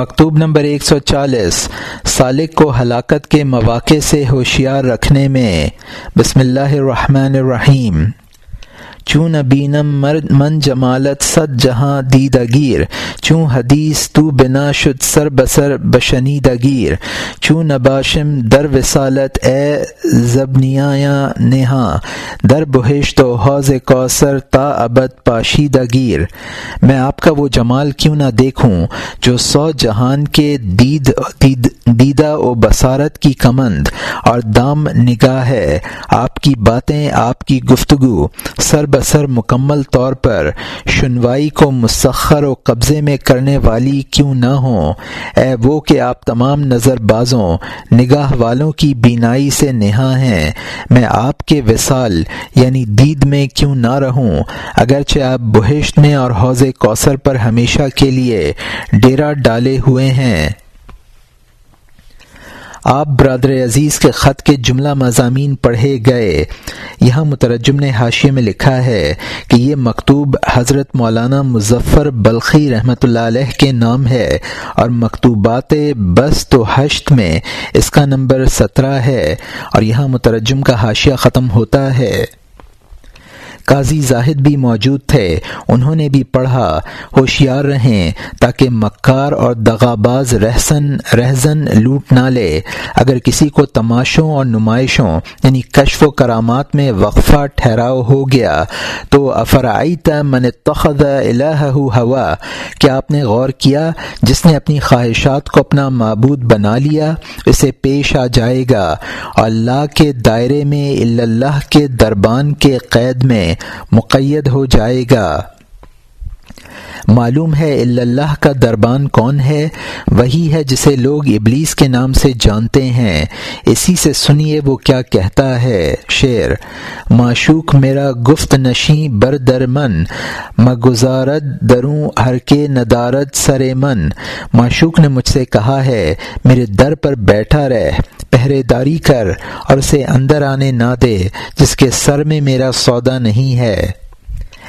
مکتوب نمبر ایک سو چالیس، سالک کو ہلاکت کے مواقع سے ہوشیار رکھنے میں۔ بسم اللہ الرحمن الرحیم۔ چون بینم مرد من جمالت صد جہاں دیدگیر، چون حدیث تو بنا شد سر بسر بشنی دگیر چون نباشم در وسالت اے زبنیا نہا در بہشت و حوض کوثر تا ابد پاشی دگیر میں آپ کا وہ جمال کیوں نہ دیکھوں جو سو جہان کے دید دید دیدہ و بصارت کی کمند اور دام نگاہ ہے۔ آپ کی باتیں، آپ کی گفتگو، سر بسر مکمل طور پر شنوائی کو مسخر و قبضے میں کرنے والی کیوں نہ ہوں اے وہ کہ آپ تمام نظر بازوں نگاہ والوں کی بینائی سے نہا ہیں۔ میں آپ کے وصال یعنی دید میں کیوں نہ رہوں؟ اگرچہ آپ بہشت میں اور حوض کوثر پر ہمیشہ کے لیے ڈیرا ڈالے ہوئے ہیں۔ آپ برادر عزیز کے خط کے جملہ مضامین پڑھے گئے۔ یہاں مترجم نے حاشیے میں لکھا ہے کہ یہ مکتوب حضرت مولانا مظفر بلخی رحمۃ اللہ علیہ کے نام ہے اور مکتوبات بس تو حشت میں اس کا نمبر سترہ ہے اور یہاں مترجم کا حاشیہ ختم ہوتا ہے۔ قاضی زاہد بھی موجود تھے۔ انہوں نے بھی پڑھا۔ ہوشیار رہیں تاکہ مکار اور دغاباز رہسن رہزن لوٹ نہ لے۔ اگر کسی کو تماشوں اور نمائشوں یعنی کشف و کرامات میں وقفہ ٹھہراؤ ہو گیا، تو افرائی من تخذ الہ ہوا؟ کیا آپ نے غور کیا؟ جس نے اپنی خواہشات کو اپنا معبود بنا لیا، اسے پیش آ جائے گا۔ اور اللہ کے دائرے میں اللہ کے دربان کے قید میں۔ مقید ہو جائے گا۔ معلوم ہے اللہ کا دربان کون ہے، وہی ہے جسے لوگ ابلیس کے نام سے جانتے ہیں۔ اسی سے سنیے وہ کیا کہتا ہے۔ شعر، معشوق میرا گفت نشیں بر در من مگزارت دروں ہر کے ندارت سر من۔ معشوق نے مجھ سے کہا ہے، میرے در پر بیٹھا رہ پہرے داری کر اور اسے اندر آنے نہ دے، جس کے سر میں میرا سودا نہیں ہے۔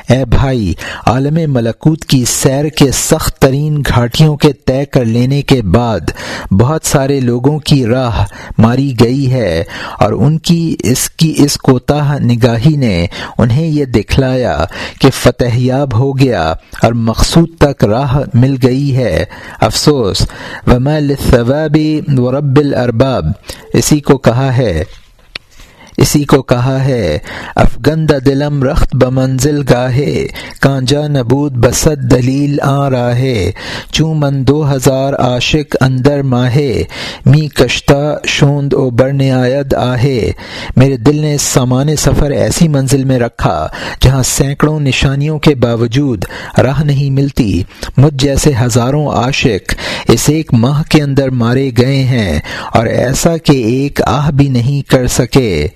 اے بھائی، عالم ملکوت کی سیر کے سخت ترین گھاٹیوں کے طے کر لینے کے بعد بہت سارے لوگوں کی راہ ماری گئی ہے اور ان کی اس کی اس کوتاہ نگاہی نے انہیں یہ دکھلایا کہ فتح یاب ہو گیا اور مقصود تک راہ مل گئی ہے۔ افسوس، وما للثواب ورب الارباب اسی کو کہا ہے۔ اسی کو کہا ہے افغند دلم رخت بمنزل گاہے، کانجا نبود بسد دلیل آ راہے چوں من دو ہزار عاشق اندر ماہے، می کشتہ شوند او برن آید آہے۔ میرے دل نے اس سامان سفر ایسی منزل میں رکھا، جہاں سینکڑوں نشانیوں کے باوجود راہ نہیں ملتی۔ مجھ جیسے ہزاروں عاشق اس ایک ماہ کے اندر مارے گئے ہیں، اور ایسا کہ ایک آہ بھی نہیں کر سکے۔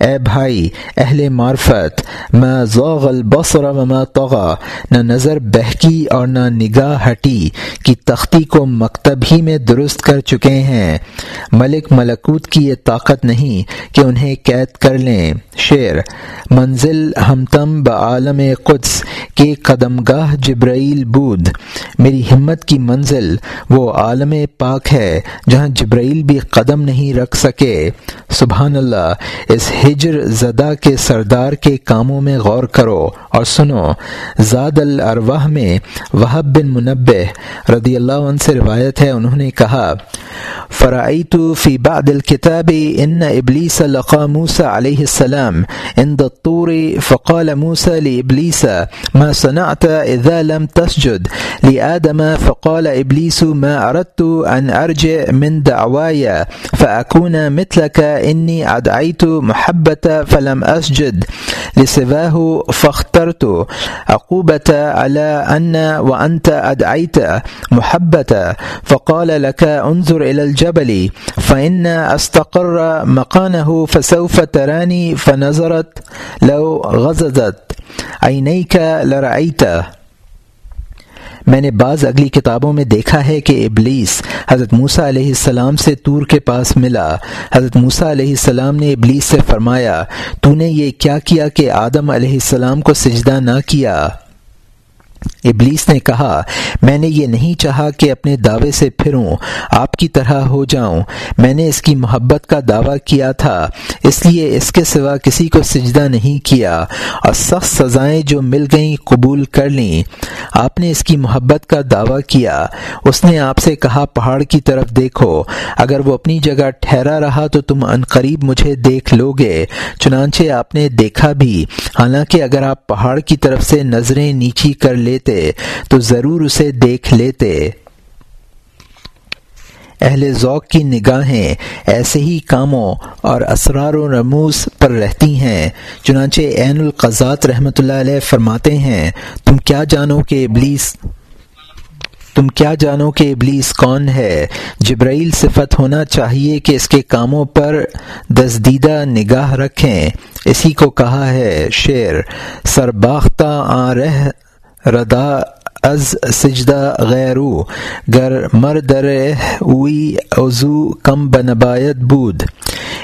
اے بھائی، اہل معرفت میں ذوغ البصر وما طغا نہ نظر بہکی اور نہ نگاہ ہٹی، کی تختی کو مکتب ہی میں درست کر چکے ہیں۔ ملک ملکوت کی یہ طاقت نہیں کہ انہیں قید کر لیں۔ شعر، منزل ہم تم بعالم قدس، کے قدم گاہ جبرائیل بود۔ میری ہمت کی منزل وہ عالم پاک ہے، جہاں جبرائیل بھی قدم نہیں رکھ سکے۔ سبحان اللہ، اس ہجر زدہ کے سردار کے کاموں میں غور کرو۔ اور سنو، زاد الارواح میں وہب بن منبع رضی اللہ عنہ سے روایت ہے، انہوں نے کہا فرعیت فی بعد الكتاب ان ابلیس لقا موسى علیہ السلام عند الطور فقال موسى لابلیس، ما صنعت اذا لم تسجد لآدم؟ فقال ابلیس، ما اردت ان ارجع من دعوایا فاکون مثلك انی ادعیت محب محبة فلم أسجد لسواه فاخترت عقوبة على أن وأنت أدعيت محبة، فقال لك انظر إلى الجبل، فإن استقر مكانه فسوف تراني، فنظرت لو غززت، عينيك لرأيته میں نے بعض اگلی کتابوں میں دیکھا ہے کہ ابلیس حضرت موسیٰ علیہ السلام سے تور کے پاس ملا۔ حضرت موسیٰ علیہ السلام نے ابلیس سے فرمایا، تو نے یہ کیا کیا کہ آدم علیہ السلام کو سجدہ نہ کیا؟ ابلیس نے کہا، میں نے یہ نہیں چاہا کہ اپنے دعوے سے پھروں، آپ کی طرح ہو جاؤں۔ میں نے اس کی محبت کا دعویٰ کیا تھا، اس لیے اس کے سوا کسی کو سجدہ نہیں کیا۔ اور سخت سزائیں جو مل گئیں قبول کر لیں۔ آپ نے اس کی محبت کا دعویٰ کیا۔ اس نے آپ سے کہا، پہاڑ کی طرف دیکھو، اگر وہ اپنی جگہ ٹھہرا رہا تو تم قریب مجھے دیکھ لو گے چنانچہ آپ نے دیکھا بھی، حالانکہ اگر آپ پہاڑ کی طرف سے نظریں نیچی کر لیتے تو ضرور اسے دیکھ لیتے۔ اہل ذوق کی نگاہیں ایسے ہی کاموں اور اسرار و رموز پر رہتی ہیں، چنانچہ عین القضات رحمۃ اللہ علیہ فرماتے ہیں، تم کیا جانو کہ ابلیس، تم کیا جانو کہ ابلیس کون ہے؟ جبرائیل صفت ہونا چاہیے کہ اس کے کاموں پر دزدیدہ نگاہ رکھیں۔ اسی کو کہا ہے شعر، سرباختہ آ رہ ردا از سجدہ غیرو، گر مر در اوی عضو کم بنبایت بود۔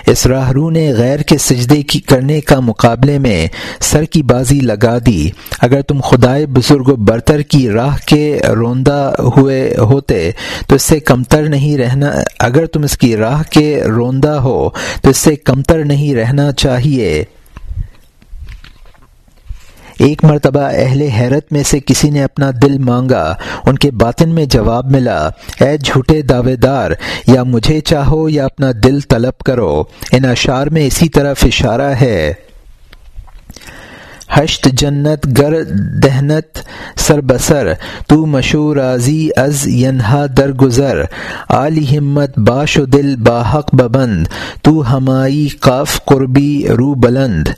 اس راہرو نے غیر کے سجدے کی کرنے کا مقابلے میں سر کی بازی لگا دی۔ اگر تم خدائے بزرگ و برتر کی راہ کے روندہ ہوئے ہوتے، تو اس سے کمتر نہیں رہنا۔ اگر تم اس کی راہ کے روندہ ہو، تو اس سے کمتر نہیں رہنا چاہیے۔ ایک مرتبہ اہل حیرت میں سے کسی نے اپنا دل مانگا، ان کے باطن میں جواب ملا، اے جھوٹے دعوے دار یا مجھے چاہو یا اپنا دل طلب کرو۔ ان اشعار میں اسی طرف اشارہ ہے۔ ہشت جنت گر دہنت سر بسر، تو مشہور راضی از ینہا در گزر۔ ہمت باش و دل باحق ببند، تو ہمائی قاف قربی رو بلند۔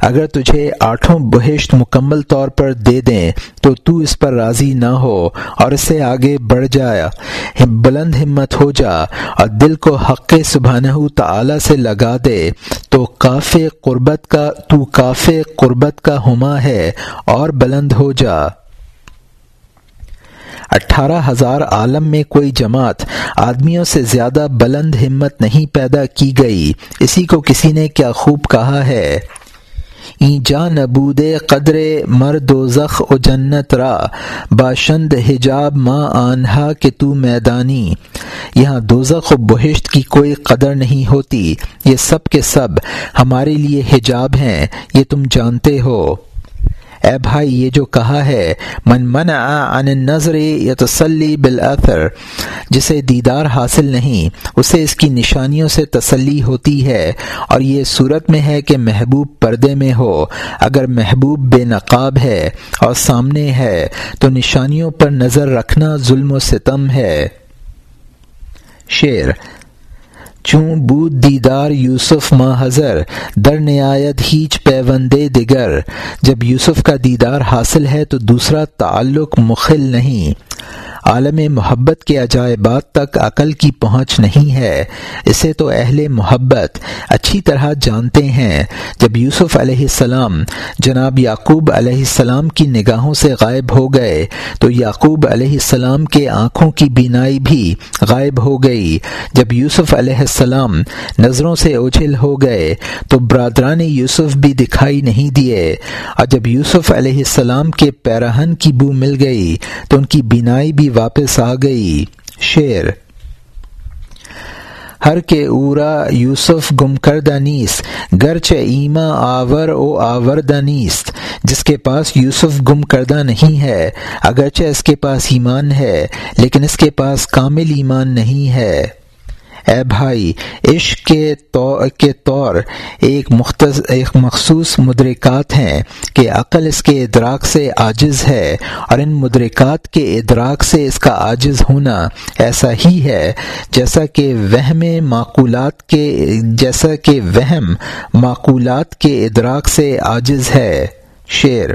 اگر تجھے آٹھوں بہشت مکمل طور پر دے دیں، تو تو اس پر راضی نہ ہو اور اس سے آگے بڑھ جایا بلند ہمت ہو جا اور دل کو حق سبحانہ تعالی سے لگا دے۔ تو کاف قربت کا تو کاف قربت کا ہما ہے اور بلند ہو جا۔ اٹھارہ ہزار عالم میں کوئی جماعت آدمیوں سے زیادہ بلند ہمت نہیں پیدا کی گئی۔ اسی کو کسی نے کیا خوب کہا ہے؟ جا نبود قدر مرد و زخ و جنت را، باشند حجاب ماں آنہا کہ تو میدانی۔ یہاں دوزخ و بہشت کی کوئی قدر نہیں ہوتی۔ یہ سب کے سب ہمارے لیے حجاب ہیں، یہ تم جانتے ہو۔ اے بھائی، یہ جو کہا ہے، من منع عن النظر یا تسلی بالاثر جسے دیدار حاصل نہیں، اسے اس کی نشانیوں سے تسلی ہوتی ہے۔ اور یہ صورت میں ہے کہ محبوب پردے میں ہو۔ اگر محبوب بے نقاب ہے اور سامنے ہے، تو نشانیوں پر نظر رکھنا ظلم و ستم ہے۔ شعر۔ چوں بود دیدار یوسف ما حضر، در نہایت ہیچ پیوندے دیگر۔ جب یوسف کا دیدار حاصل ہے تو دوسرا تعلق مخل نہیں۔ عالم محبت کے عجائبات تک عقل کی پہنچ نہیں ہے۔ اسے تو اہل محبت اچھی طرح جانتے ہیں۔ جب یوسف علیہ السلام، جناب یعقوب علیہ السلام کی نگاہوں سے غائب ہو گئے، تو یعقوب علیہ السلام کے آنکھوں کی بینائی بھی غائب ہو گئی۔ جب یوسف علیہ السلام نظروں سے اوجھل ہو گئے، تو برادران یوسف بھی دکھائی نہیں دیے۔ اور جب یوسف علیہ السلام کے پیراہن کی بو مل گئی، تو ان کی بینائی بھی واپس آ گئی۔ شعر۔ ہر کے اورا یوسف گم کردہ نیست، گرچہ ایما آور او آور نیست۔ جس کے پاس یوسف گم کردہ نہیں ہے، اگرچہ اس کے پاس ایمان ہے، لیکن اس کے پاس کامل ایمان نہیں ہے۔ اے بھائی، عشق کے طور کے طور ایک مختص، ایک مخصوص مدرکات ہیں کہ عقل اس کے ادراک سے عاجز ہے اور ان مدرکات کے ادراک سے اس کا عاجز ہونا ایسا ہی ہے جیسا کہ وہم معقولات کے، جیسا کہ وہم معقولات کے ادراک سے عاجز ہے۔ شعر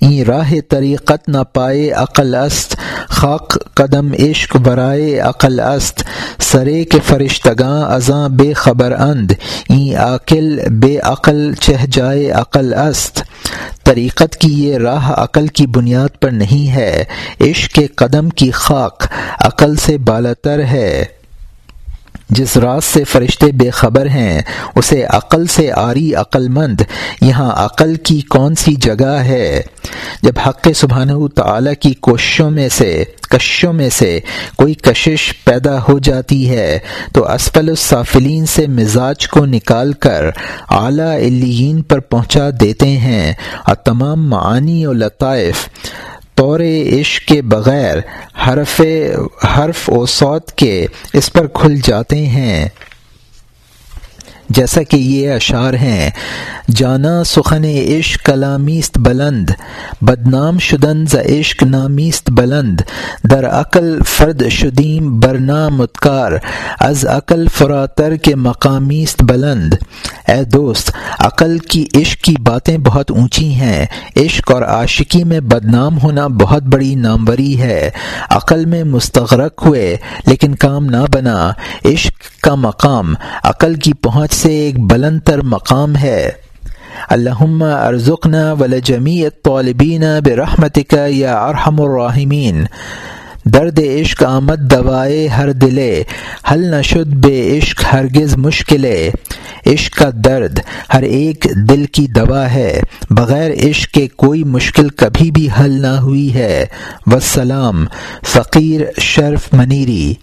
این راہ طریقت نہ پائے عقل است، خاک قدم عشق برائے عقل است۔ سرے کے فرشتگاں ازاں بے خبر اند این عقل بے عقل چہ جائے عقل است۔ طریقت کی یہ راہ عقل کی بنیاد پر نہیں ہے، عشق کے قدم کی خاک عقل سے بالاتر ہے۔ جس راز سے فرشتے بے خبر ہیں، اسے عقل سے آری عقل مند، یہاں عقل کی کون سی جگہ ہے؟ جب حق سبحانہ تعالی کی کوششوں میں سے کشوں میں سے کوئی کشش پیدا ہو جاتی ہے، تو اسفل السافلین سے مزاج کو نکال کر اعلیٰ الین پر پہنچا دیتے ہیں اور تمام معانی و لطائف طور عشق کے بغیر حرف حرف و سوت کے اس پر کھل جاتے ہیں۔ جیسا کہ یہ اشعار ہیں، جانا سخن عشق کلامیست بلند، بدنام شدن ز عشق نامیست بلند، در عقل فرد شدیم برنا متکار از عقل فراتر کے مقامیست بلند۔ اے دوست، عقل کی عشق کی باتیں بہت اونچی ہیں، عشق اور عاشقی میں بدنام ہونا بہت بڑی ناموری ہے۔ عقل میں مستغرق ہوئے، لیکن کام نہ بنا۔ عشق کا مقام، عقل کی پہنچ سے ایک بلند تر مقام ہے۔ اللہم ارزقنا ولجمیع طالبین برحمت کا یا ارحم الراحمین۔ درد عشق آمد دوائے ہر دلے، حل نشد بے عشق ہرگز مشکل عشق کا درد ہر ایک دل کی دوا ہے، بغیر عشق کے کوئی مشکل کبھی بھی حل نہ ہوئی ہے۔ وسلام فقیر شرف منیری۔